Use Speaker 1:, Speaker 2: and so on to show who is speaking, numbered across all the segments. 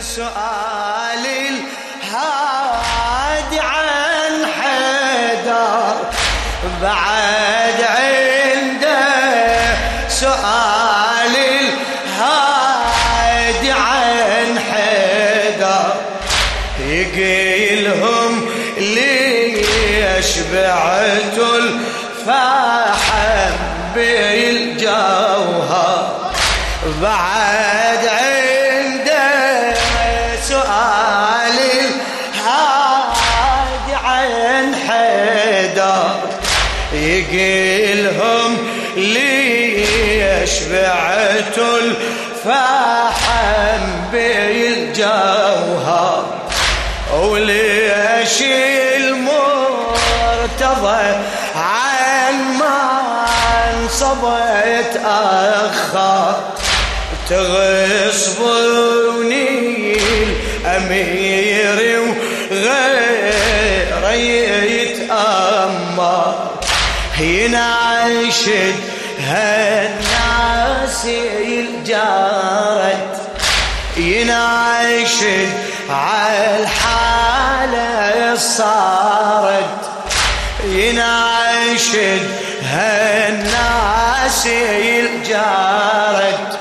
Speaker 1: سؤال الهادي عن حيدر بعد عنده سؤال الهادي عن حيدر يقيلهم ليش بعت الفحم بالجوهر. بعد عنده وليش المرتضى عن ما انصبت اخر تغصبوني الأمير وغير يتأمر ينعشد هالناس الجارت. ينعشد عالحالة صارت ينعشد هالناس الجارت.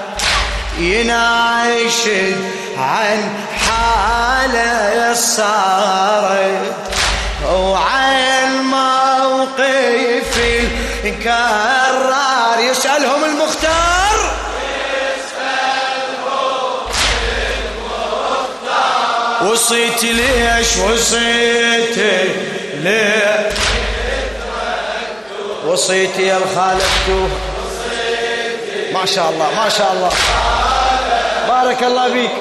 Speaker 1: يناشد عن حالة صارت وعن موقف الكرار يسألهم المختار. وصيت ليش وصيت ليه وصيت يا الخالق ما شاء الله ما شاء الله. بارك الله فيك.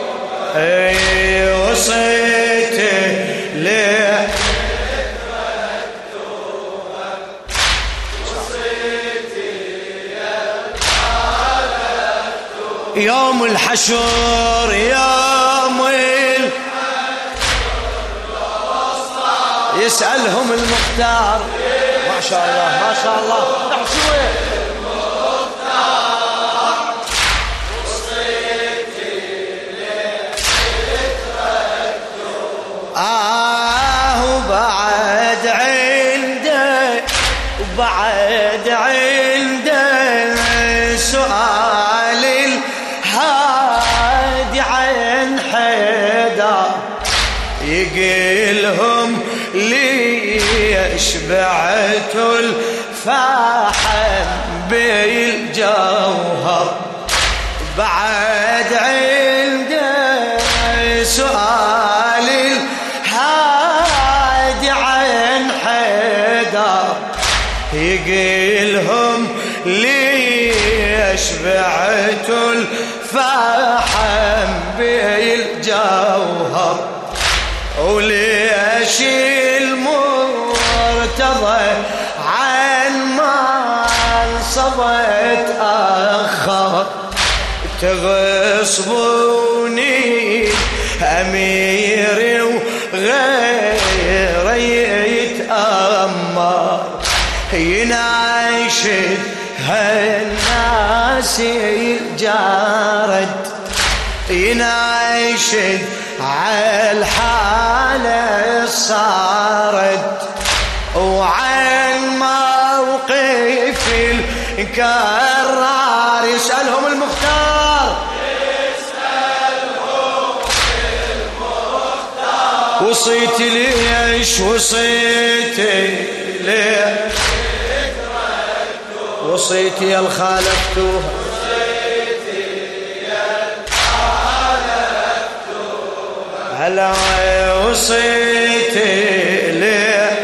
Speaker 1: أي وصيت ليه يوم الحشر يوم يسألهم المختار. ما شاء الله ما شاء الله. شوية بعد عنده يقيلهم ليش بعت الفحم بالجوهر وليش المرتضى عن ما صبت أخر تغصبوني أميري وغير هالناس الجارد يناشد عالحالة صارت وعن موقف الكرار يسألهم المختار يسألهم المختار. وصيت ليش وصيت ليش؟ وصيتي الخالفتها هلا وصيتي ليه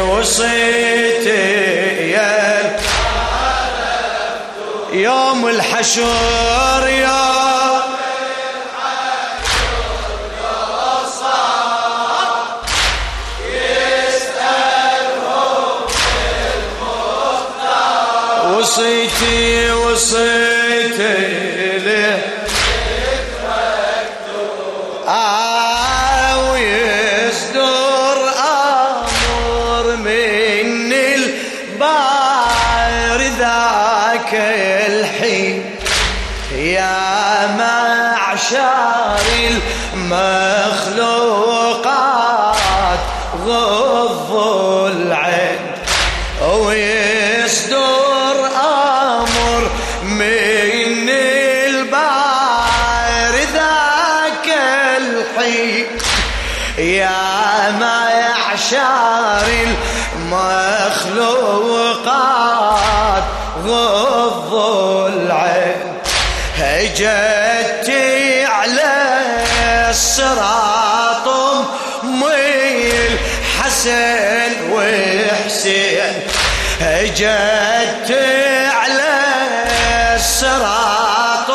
Speaker 1: وصيتي يا يوم الحشر يوم وصيتي له آه ويصدر أمر من البار ذاك الحين يا معشر المخلوقات غضوا العين ويصدر المخلوقات غضوا العين هجت على الصراط ميل حسن وحسين. هجت على الصراط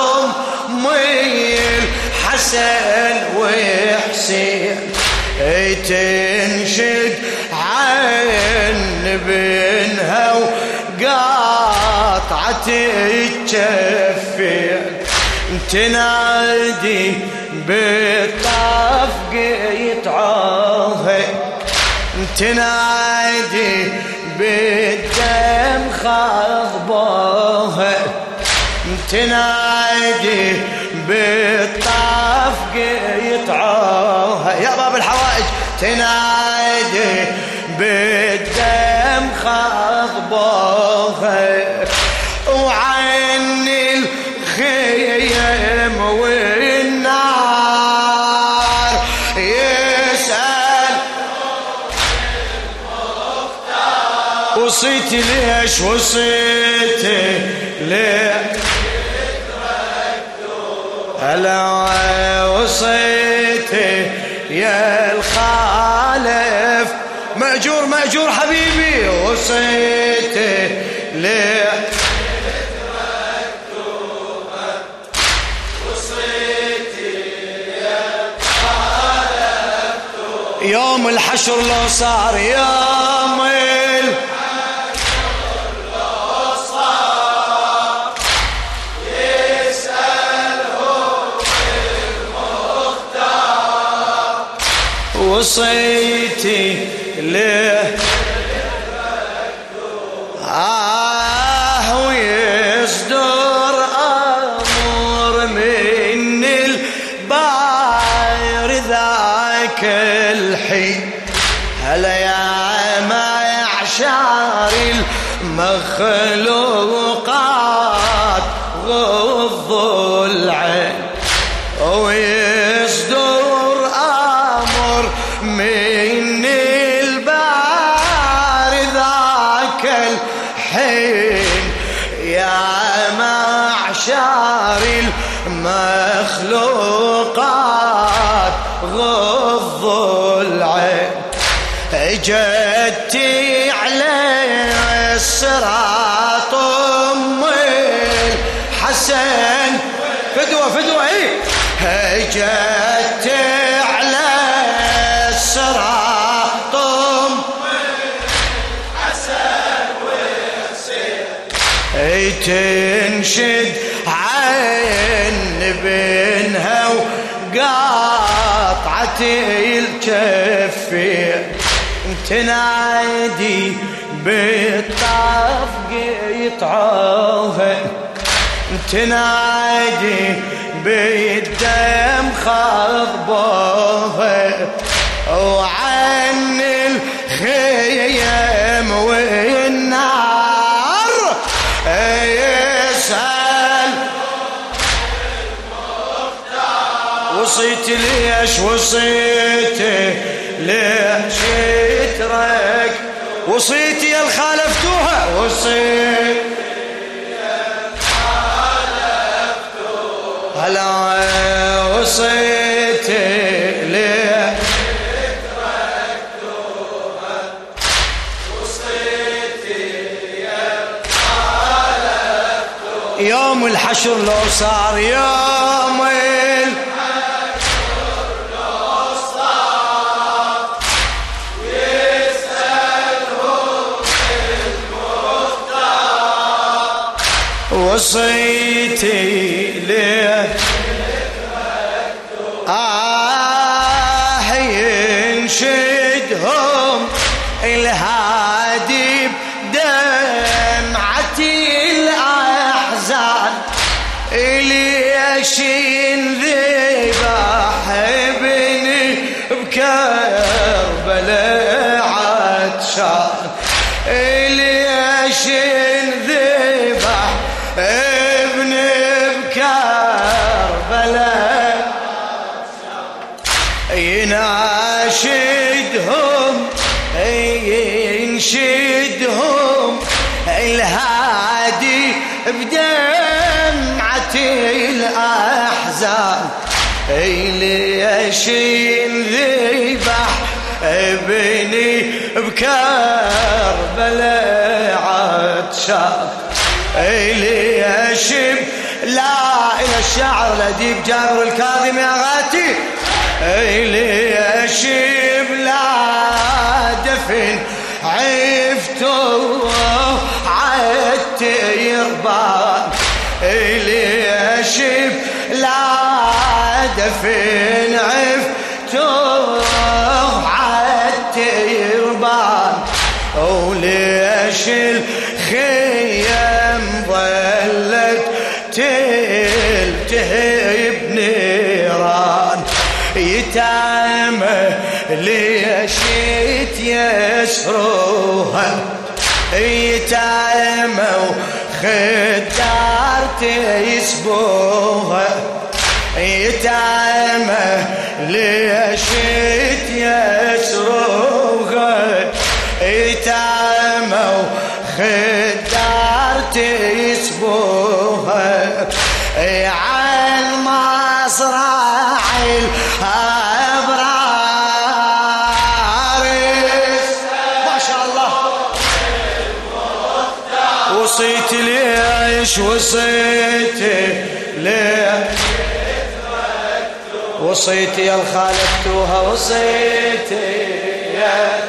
Speaker 1: ميل حسن وحسين. عن بنها وقاطعت الجفين. تنادي بالطاف قيطعوها تنادي بالدم خضبوها تنادي بالطاف قيطعوها يا باب الحوائج. تنادي بالدم خضبوها وعن الخيم والنار. يسأل وصيت ليش وصيت ليه هلا وصيت يا الخالف. مأجور مأجور حبيبي. وصيت ليه يوم الحشر لو صار يوم وصيتي له الحسن فدوه فدوه إيه هجت على الصراط ام أي تنشد عن بنها وقاطعت الكفين تنادي بالطاف قيطعوها تنادي بالدم خضبوها وعن الخيم والنار يسأل. وصيت ليش وصيت ليش اترك وصيتي يا الخالفتوها وصيت وصيت ليه يوم الحشر لو صار يوم ال... ليش انذبح ابني بكربلاء عطشان. ليش انذبح ابني بكربلاء يناشدهم ينشدهم الهادي بدمعة الأحزان ليش ينذبح ابني بكربلاء عطشان ليش لا إلى الشعر الأديب جابر الكاظم يا غاتي؟ ليش دفن عفتو عالتيربان وليش الخيم ظلت تلتهب نيران؟ يتامى ليش يتيسروها يتامى وخدار تيسبوها يتامى ليش يتيسروها يتامى وخدار تيسبوها عن مصرع الابرار ما شاء الله. وصيت ليش وصيت وصيت يا الخالفتوها وصيت يا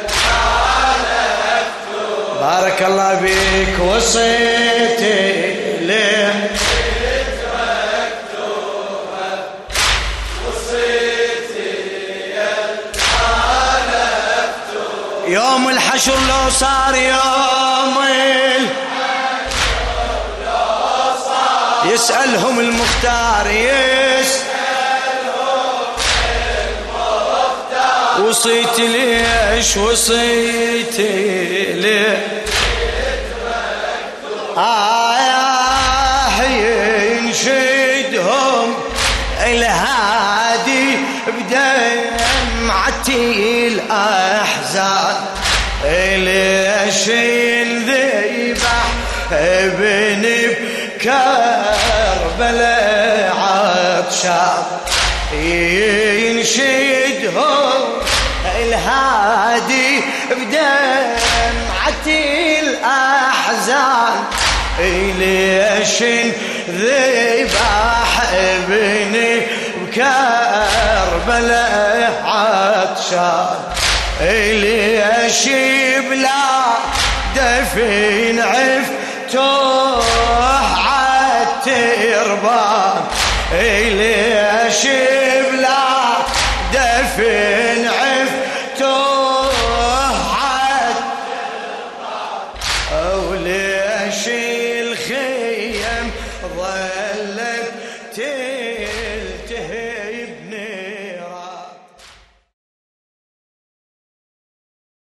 Speaker 1: بارك الله بيك وصيت ليه يوم الحشر لو صار يوم. يسألهم المختار وصيت ليش وصيت ليه آه ينشدهم. الهادي بدمعتي الأحزان. ليش ينذبح ابني بكربلاء عطشان؟ ينشدهم. الهادي بدمعتي الأحزان. ليش ذبح ابني بكربلاء عطشان ليش بلا دفن عفتوح عالتربان ليش بلا دفن